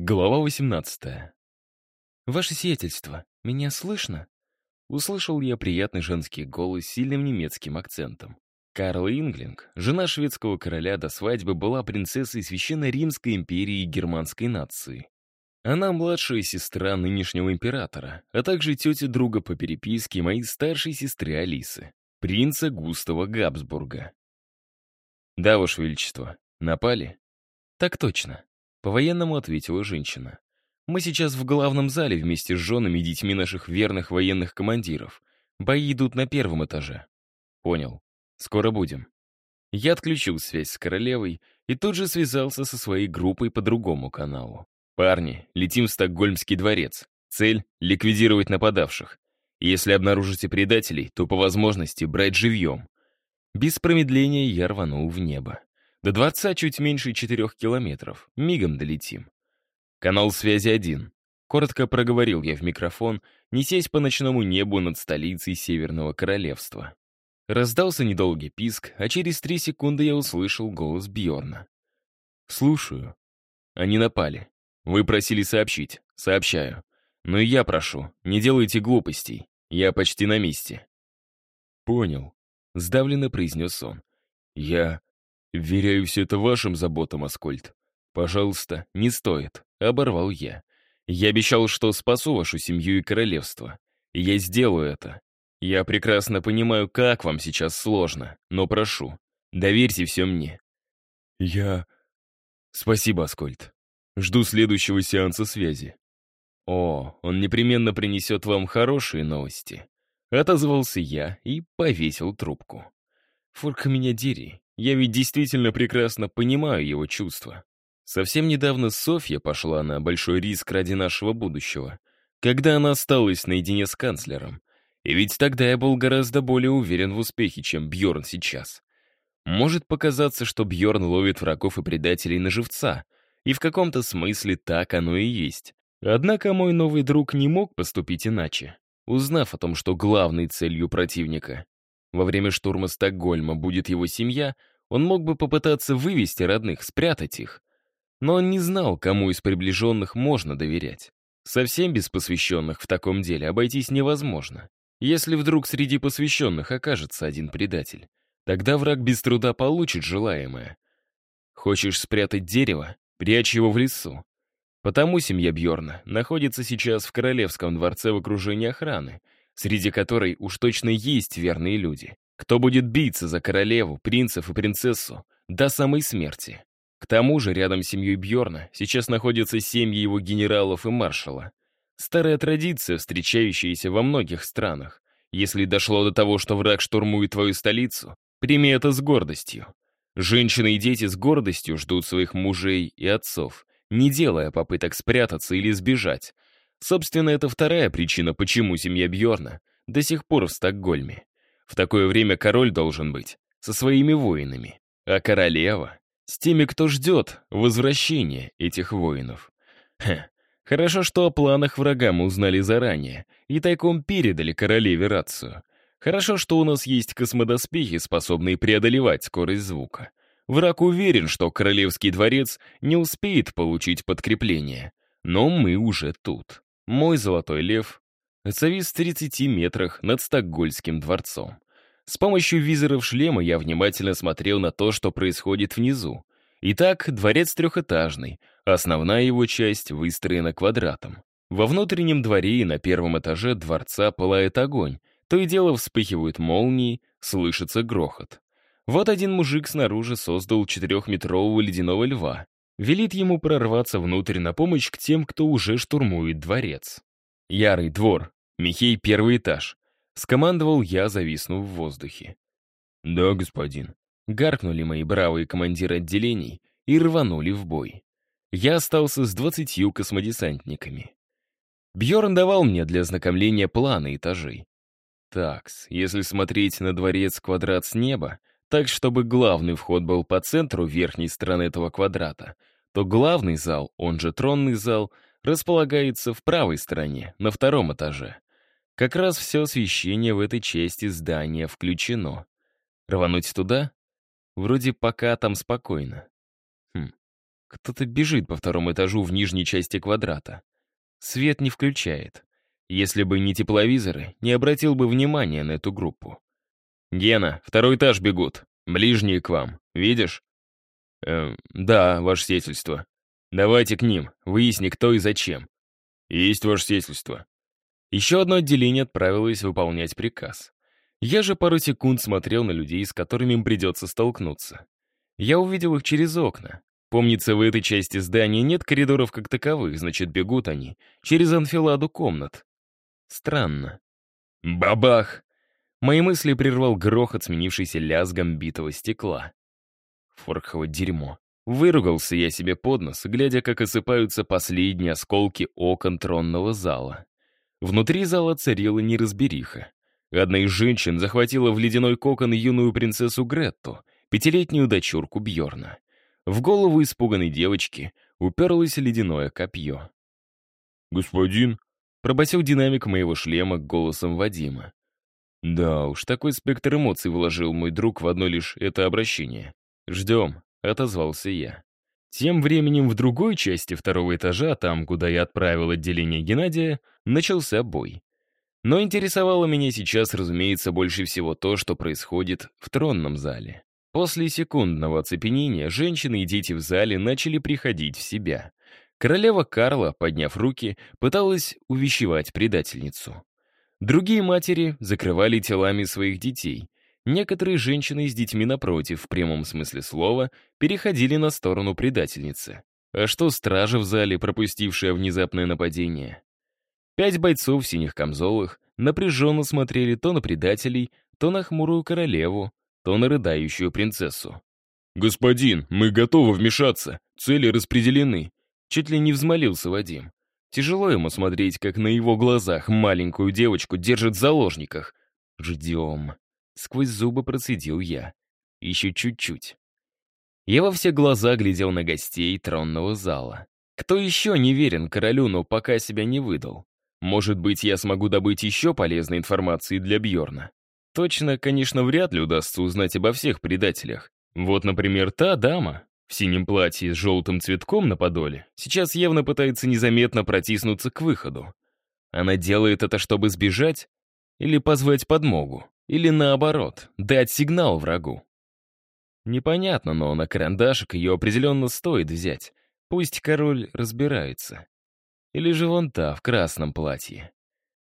Глава 18. «Ваше сиятельство, меня слышно?» Услышал я приятный женский голос с сильным немецким акцентом. Карла Инглинг, жена шведского короля до свадьбы, была принцессой Священной Римской империи и германской нации. Она младшая сестра нынешнего императора, а также тетя друга по переписке моей старшей сестры Алисы, принца Густава Габсбурга. «Да, Ваше Величество, напали?» «Так точно. По-военному ответила женщина. Мы сейчас в главном зале вместе с женами и детьми наших верных военных командиров. Бои идут на первом этаже. Понял. Скоро будем. Я отключил связь с королевой и тут же связался со своей группой по другому каналу. «Парни, летим в Стокгольмский дворец. Цель — ликвидировать нападавших. Если обнаружите предателей, то по возможности брать живьем». Без промедления я рванул в небо. До дворца чуть меньше четырех километров. Мигом долетим. Канал связи один. Коротко проговорил я в микрофон, несясь по ночному небу над столицей Северного Королевства. Раздался недолгий писк, а через три секунды я услышал голос Бьорна. «Слушаю». Они напали. Вы просили сообщить. Сообщаю. Но я прошу, не делайте глупостей. Я почти на месте. Понял. Сдавленно произнес он. Я «Вверяю все это вашим заботам, Аскольд. Пожалуйста, не стоит», — оборвал я. «Я обещал, что спасу вашу семью и королевство. я сделаю это. Я прекрасно понимаю, как вам сейчас сложно, но прошу, доверьте все мне». «Я...» «Спасибо, Аскольд. Жду следующего сеанса связи». «О, он непременно принесет вам хорошие новости», — отозвался я и повесил трубку. «Фурка меня дери, я ведь действительно прекрасно понимаю его чувства. Совсем недавно Софья пошла на большой риск ради нашего будущего, когда она осталась наедине с канцлером. И ведь тогда я был гораздо более уверен в успехе, чем Бьорн сейчас. Может показаться, что Бьорн ловит врагов и предателей на живца, и в каком-то смысле так оно и есть. Однако мой новый друг не мог поступить иначе. Узнав о том, что главной целью противника во время штурма Стокгольма будет его семья, он мог бы попытаться вывести родных, спрятать их. Но он не знал, кому из приближенных можно доверять. Совсем без посвященных в таком деле обойтись невозможно. Если вдруг среди посвященных окажется один предатель, тогда враг без труда получит желаемое. Хочешь спрятать дерево? Прячь его в лесу. Потому семья Бьорна находится сейчас в королевском дворце в окружении охраны, среди которой уж точно есть верные люди. Кто будет биться за королеву, принцев и принцессу до самой смерти? К тому же рядом с семьей Бьорна сейчас находятся семьи его генералов и маршала. Старая традиция, встречающаяся во многих странах. Если дошло до того, что враг штурмует твою столицу, прими это с гордостью. Женщины и дети с гордостью ждут своих мужей и отцов, не делая попыток спрятаться или сбежать. Собственно, это вторая причина, почему семья Бьорна до сих пор в Стокгольме. В такое время король должен быть со своими воинами, а королева — с теми, кто ждет возвращения этих воинов. Хе, хорошо, что о планах врага мы узнали заранее и тайком передали королеве рацию. Хорошо, что у нас есть космодоспехи, способные преодолевать скорость звука. Враг уверен, что королевский дворец не успеет получить подкрепление. Но мы уже тут. Мой золотой лев завис в 30 метрах над Стокгольским дворцом. С помощью визоров шлема я внимательно смотрел на то, что происходит внизу. Итак, дворец трехэтажный, основная его часть выстроена квадратом. Во внутреннем дворе и на первом этаже дворца пылает огонь, то и дело вспыхивают молнии, слышится грохот. Вот один мужик снаружи создал четырехметрового ледяного льва. Велит ему прорваться внутрь на помощь к тем, кто уже штурмует дворец. Ярый двор, Михей первый этаж. Скомандовал я, зависнув в воздухе. «Да, господин». Гаркнули мои бравые командиры отделений и рванули в бой. Я остался с двадцатью космодесантниками. Бьорн давал мне для ознакомления планы этажей. Такс, если смотреть на дворец квадрат с неба, так чтобы главный вход был по центру верхней стороны этого квадрата, то главный зал, он же тронный зал, располагается в правой стороне, на втором этаже. Как раз все освещение в этой части здания включено. Рвануть туда? Вроде пока там спокойно. Хм. Кто-то бежит по второму этажу в нижней части квадрата. Свет не включает. Если бы не тепловизоры, не обратил бы внимания на эту группу. «Гена, второй этаж бегут. Ближние к вам. Видишь?» «Эм, да, ваше сетельство. Давайте к ним, выясни, кто и зачем». «Есть ваше сетельство». Еще одно отделение отправилось выполнять приказ. Я же пару секунд смотрел на людей, с которыми им придется столкнуться. Я увидел их через окна. Помнится, в этой части здания нет коридоров как таковых, значит, бегут они через анфиладу комнат. Странно. Бабах! Мои мысли прервал грохот, сменившийся лязгом битого стекла. Форхово дерьмо. Выругался я себе под нос, глядя, как осыпаются последние осколки окон тронного зала. Внутри зала царила неразбериха. Одна из женщин захватила в ледяной кокон юную принцессу Гретту, пятилетнюю дочурку Бьорна. В голову испуганной девочки уперлось ледяное копье. «Господин?» — пробасил динамик моего шлема голосом Вадима. Да уж, такой спектр эмоций вложил мой друг в одно лишь это обращение. «Ждем», — отозвался я. Тем временем в другой части второго этажа, там, куда я отправил отделение Геннадия, начался бой. Но интересовало меня сейчас, разумеется, больше всего то, что происходит в тронном зале. После секундного оцепенения женщины и дети в зале начали приходить в себя. Королева Карла, подняв руки, пыталась увещевать предательницу. Другие матери закрывали телами своих детей. Некоторые женщины с детьми напротив, в прямом смысле слова, переходили на сторону предательницы. А что стража в зале, пропустившая внезапное нападение? Пять бойцов в синих камзолах напряженно смотрели то на предателей, то на хмурую королеву, то на рыдающую принцессу. «Господин, мы готовы вмешаться, цели распределены», чуть ли не взмолился Вадим. Тяжело ему смотреть, как на его глазах маленькую девочку держат в заложниках. «Ждем», — сквозь зубы процедил я. «Еще чуть-чуть». Я во все глаза глядел на гостей тронного зала. Кто еще не верен королю, но пока себя не выдал? Может быть, я смогу добыть еще полезной информации для Бьорна. Точно, конечно, вряд ли удастся узнать обо всех предателях. Вот, например, та дама в синем платье с желтым цветком на подоле сейчас явно пытается незаметно протиснуться к выходу. Она делает это, чтобы сбежать или позвать подмогу, или наоборот, дать сигнал врагу. Непонятно, но на карандашик ее определенно стоит взять. Пусть король разбирается. Или же вон та, в красном платье.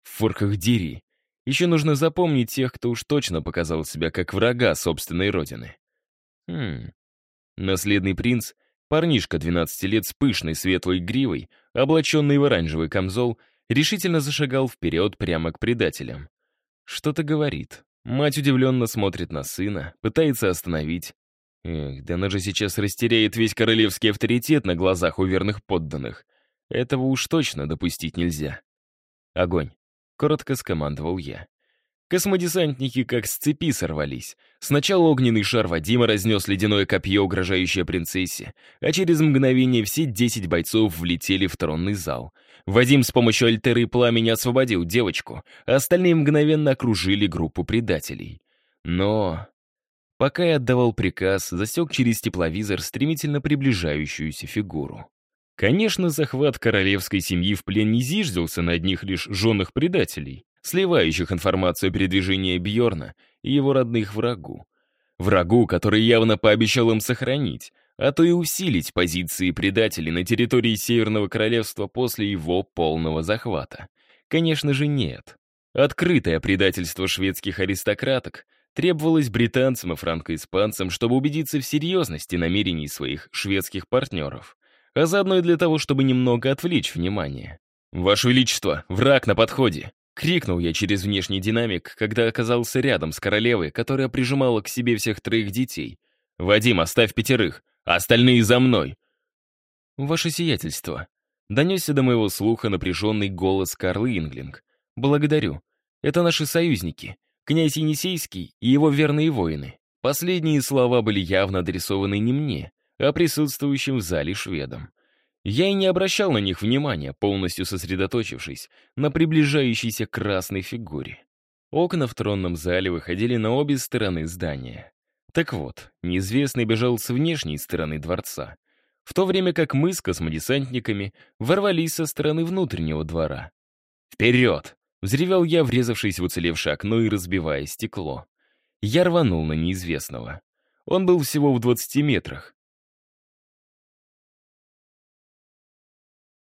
В форках дери. Еще нужно запомнить тех, кто уж точно показал себя как врага собственной родины. Хм. Наследный принц, парнишка 12 лет с пышной светлой гривой, облаченный в оранжевый камзол, решительно зашагал вперед прямо к предателям. Что-то говорит. Мать удивленно смотрит на сына, пытается остановить. Эх, да она же сейчас растеряет весь королевский авторитет на глазах у верных подданных. Этого уж точно допустить нельзя. Огонь. Коротко скомандовал я. Космодесантники как с цепи сорвались. Сначала огненный шар Вадима разнес ледяное копье, угрожающее принцессе, а через мгновение все десять бойцов влетели в тронный зал. Вадим с помощью альтеры пламени освободил девочку, а остальные мгновенно окружили группу предателей. Но... Пока я отдавал приказ, засек через тепловизор стремительно приближающуюся фигуру. Конечно, захват королевской семьи в плен не зиждился на одних лишь женах предателей, сливающих информацию о передвижении Бьорна и его родных врагу. Врагу, который явно пообещал им сохранить, а то и усилить позиции предателей на территории Северного Королевства после его полного захвата. Конечно же, нет. Открытое предательство шведских аристократок требовалось британцам и франко-испанцам, чтобы убедиться в серьезности намерений своих шведских партнеров а заодно и для того, чтобы немного отвлечь внимание. «Ваше Величество, враг на подходе!» — крикнул я через внешний динамик, когда оказался рядом с королевой, которая прижимала к себе всех троих детей. «Вадим, оставь пятерых, а остальные за мной!» «Ваше сиятельство!» — донесся до моего слуха напряженный голос Карлы Инглинг. «Благодарю. Это наши союзники, князь Енисейский и его верные воины. Последние слова были явно адресованы не мне, а присутствующим в зале шведам. Я и не обращал на них внимания, полностью сосредоточившись на приближающейся красной фигуре. Окна в тронном зале выходили на обе стороны здания. Так вот, неизвестный бежал с внешней стороны дворца. в то время как мы с космодесантниками ворвались со стороны внутреннего двора. «Вперед!» — взревел я, врезавшись в уцелевшее окно и разбивая стекло. Я рванул на неизвестного. Он был всего в 20 метрах.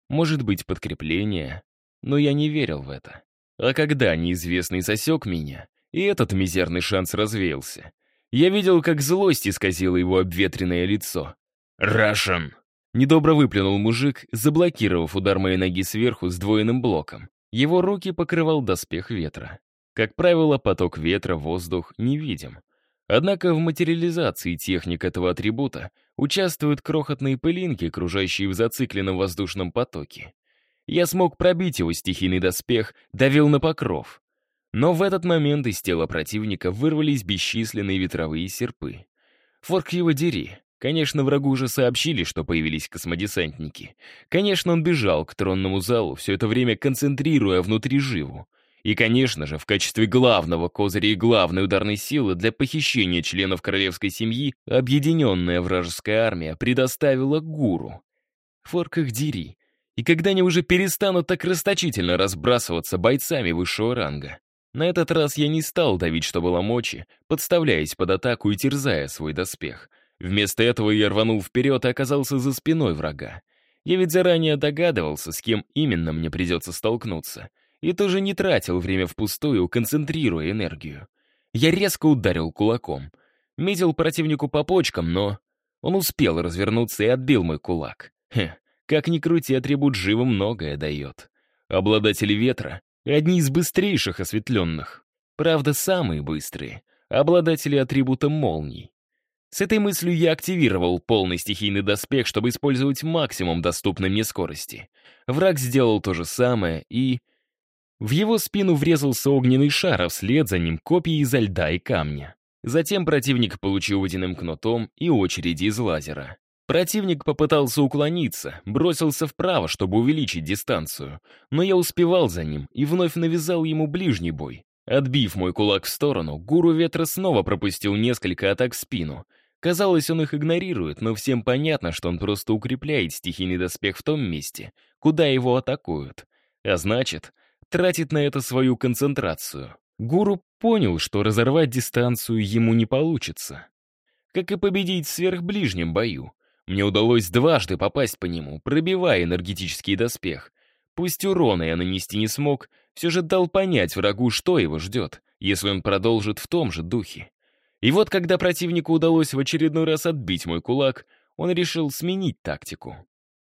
Может быть, подкрепление, но я не верил в это. А когда неизвестный засек меня, и этот мизерный шанс развеялся, я видел, как злость исказила его обветренное лицо. «Рашен!» Недобро выплюнул мужик, заблокировав удар моей ноги сверху сдвоенным блоком. Его руки покрывал доспех ветра. Как правило, поток ветра, воздух невидим. Однако в материализации техник этого атрибута участвуют крохотные пылинки, кружащие в зацикленном воздушном потоке. Я смог пробить его стихийный доспех, давил на покров. Но в этот момент из тела противника вырвались бесчисленные ветровые серпы. Форк его дери. Конечно, врагу уже сообщили, что появились космодесантники. Конечно, он бежал к тронному залу, все это время концентрируя внутри живу. И, конечно же, в качестве главного козыря и главной ударной силы для похищения членов королевской семьи объединенная вражеская армия предоставила гуру. Форк дери. И когда они уже перестанут так расточительно разбрасываться бойцами высшего ранга? На этот раз я не стал давить, что было мочи, подставляясь под атаку и терзая свой доспех. Вместо этого я рванул вперед и оказался за спиной врага. Я ведь заранее догадывался, с кем именно мне придется столкнуться. И тоже не тратил время впустую, концентрируя энергию. Я резко ударил кулаком. Метил противнику по почкам, но... Он успел развернуться и отбил мой кулак. Хе, как ни крути, атрибут живо многое дает. Обладатели ветра одни из быстрейших осветленных. Правда, самые быстрые — обладатели атрибута молний. С этой мыслью я активировал полный стихийный доспех, чтобы использовать максимум доступной мне скорости. Враг сделал то же самое, и... В его спину врезался огненный шар, а вслед за ним копии изо льда и камня. Затем противник получил водяным кнутом и очереди из лазера. Противник попытался уклониться, бросился вправо, чтобы увеличить дистанцию, но я успевал за ним и вновь навязал ему ближний бой. Отбив мой кулак в сторону, гуру ветра снова пропустил несколько атак в спину. Казалось, он их игнорирует, но всем понятно, что он просто укрепляет стихийный доспех в том месте, куда его атакуют. А значит, тратит на это свою концентрацию. Гуру понял, что разорвать дистанцию ему не получится. Как и победить в сверхближнем бою. Мне удалось дважды попасть по нему, пробивая энергетический доспех. Пусть урона я нанести не смог, все же дал понять врагу, что его ждет, если он продолжит в том же духе. И вот когда противнику удалось в очередной раз отбить мой кулак, он решил сменить тактику.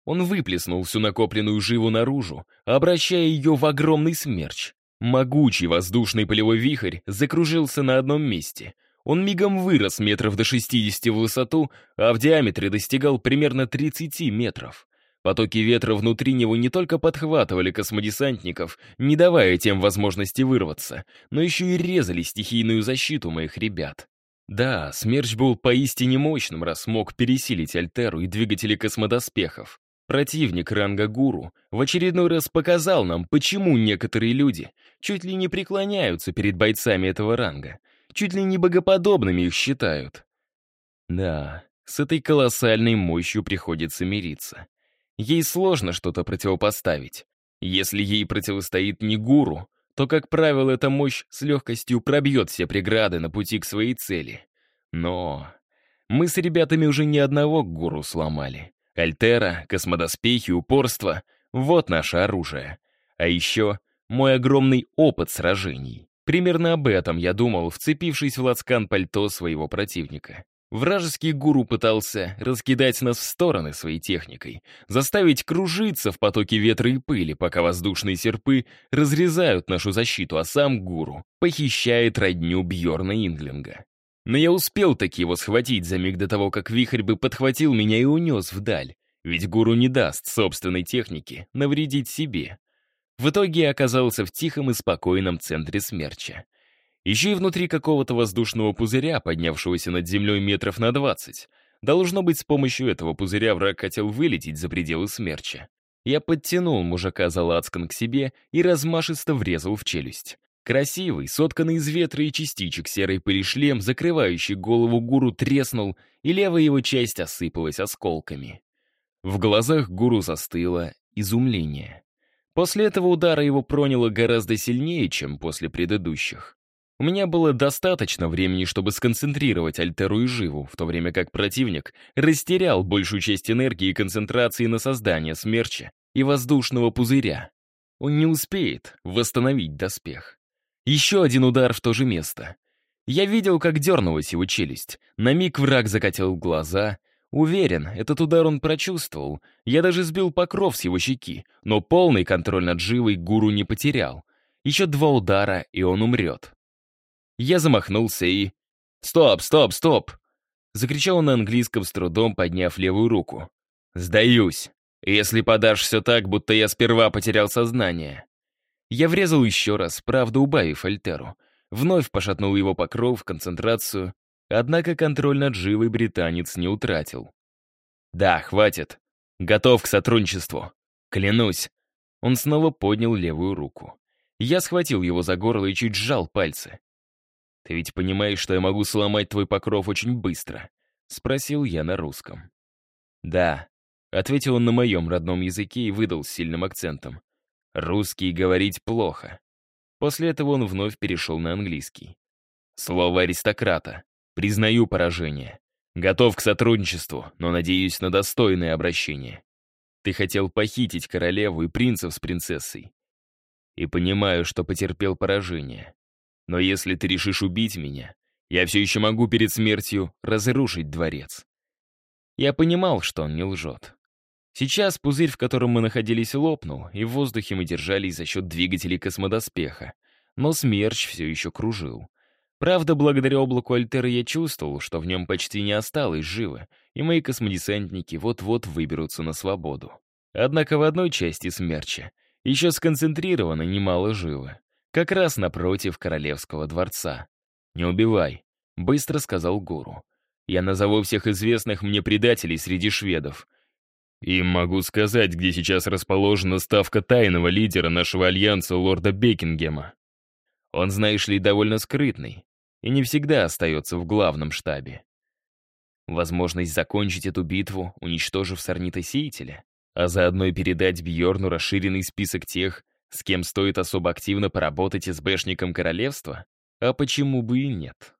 Он выплеснул всю накопленную живу наружу, обращая ее в огромный смерч. Могучий воздушный полевой вихрь закружился на одном месте — он мигом вырос метров до 60 в высоту, а в диаметре достигал примерно 30 метров. Потоки ветра внутри него не только подхватывали космодесантников, не давая тем возможности вырваться, но еще и резали стихийную защиту моих ребят. Да, смерч был поистине мощным, раз смог пересилить Альтеру и двигатели космодоспехов. Противник ранга Гуру в очередной раз показал нам, почему некоторые люди чуть ли не преклоняются перед бойцами этого ранга, Чуть ли не богоподобными их считают. Да, с этой колоссальной мощью приходится мириться. Ей сложно что-то противопоставить. Если ей противостоит не гуру, то, как правило, эта мощь с легкостью пробьет все преграды на пути к своей цели. Но мы с ребятами уже ни одного гуру сломали. Альтера, космодоспехи, упорство — вот наше оружие. А еще мой огромный опыт сражений. Примерно об этом я думал, вцепившись в лацкан пальто своего противника. Вражеский гуру пытался раскидать нас в стороны своей техникой, заставить кружиться в потоке ветра и пыли, пока воздушные серпы разрезают нашу защиту, а сам гуру похищает родню Бьорна Инглинга. Но я успел таки его схватить за миг до того, как вихрь бы подхватил меня и унес вдаль, ведь гуру не даст собственной технике навредить себе. В итоге я оказался в тихом и спокойном центре смерча. Еще и внутри какого-то воздушного пузыря, поднявшегося над землей метров на двадцать. Должно быть, с помощью этого пузыря враг хотел вылететь за пределы смерча. Я подтянул мужика за лацкан к себе и размашисто врезал в челюсть. Красивый, сотканный из ветра и частичек серой пыли шлем, закрывающий голову гуру, треснул, и левая его часть осыпалась осколками. В глазах гуру застыло изумление. После этого удара его проняло гораздо сильнее, чем после предыдущих. У меня было достаточно времени, чтобы сконцентрировать Альтеру и Живу, в то время как противник растерял большую часть энергии и концентрации на создание смерча и воздушного пузыря. Он не успеет восстановить доспех. Еще один удар в то же место. Я видел, как дернулась его челюсть. На миг враг закатил глаза. Уверен, этот удар он прочувствовал. Я даже сбил покров с его щеки, но полный контроль над живой гуру не потерял. Еще два удара, и он умрет. Я замахнулся и... «Стоп, стоп, стоп!» Закричал на английском с трудом, подняв левую руку. «Сдаюсь, если подашь все так, будто я сперва потерял сознание». Я врезал еще раз, правда убавив Альтеру. Вновь пошатнул его покров, концентрацию, однако контроль над живой британец не утратил. «Да, хватит. Готов к сотрудничеству. Клянусь». Он снова поднял левую руку. Я схватил его за горло и чуть сжал пальцы. «Ты ведь понимаешь, что я могу сломать твой покров очень быстро?» — спросил я на русском. «Да», — ответил он на моем родном языке и выдал с сильным акцентом. «Русский говорить плохо». После этого он вновь перешел на английский. «Слово аристократа. Признаю поражение. Готов к сотрудничеству, но надеюсь на достойное обращение. Ты хотел похитить королеву и принцев с принцессой. И понимаю, что потерпел поражение. Но если ты решишь убить меня, я все еще могу перед смертью разрушить дворец». Я понимал, что он не лжет. Сейчас пузырь, в котором мы находились, лопнул, и в воздухе мы держались за счет двигателей космодоспеха. Но смерч все еще кружил. Правда, благодаря облаку Альтеры я чувствовал, что в нем почти не осталось живы, и мои космодесантники вот-вот выберутся на свободу. Однако в одной части смерча еще сконцентрировано немало живы. Как раз напротив королевского дворца. «Не убивай», — быстро сказал гуру. «Я назову всех известных мне предателей среди шведов. И могу сказать, где сейчас расположена ставка тайного лидера нашего альянса лорда Бекингема. Он, знаешь ли, довольно скрытный и не всегда остается в главном штабе. Возможность закончить эту битву, уничтожив сорнита-сеятеля, а заодно и передать Бьорну расширенный список тех, с кем стоит особо активно поработать СБшником королевства? А почему бы и нет?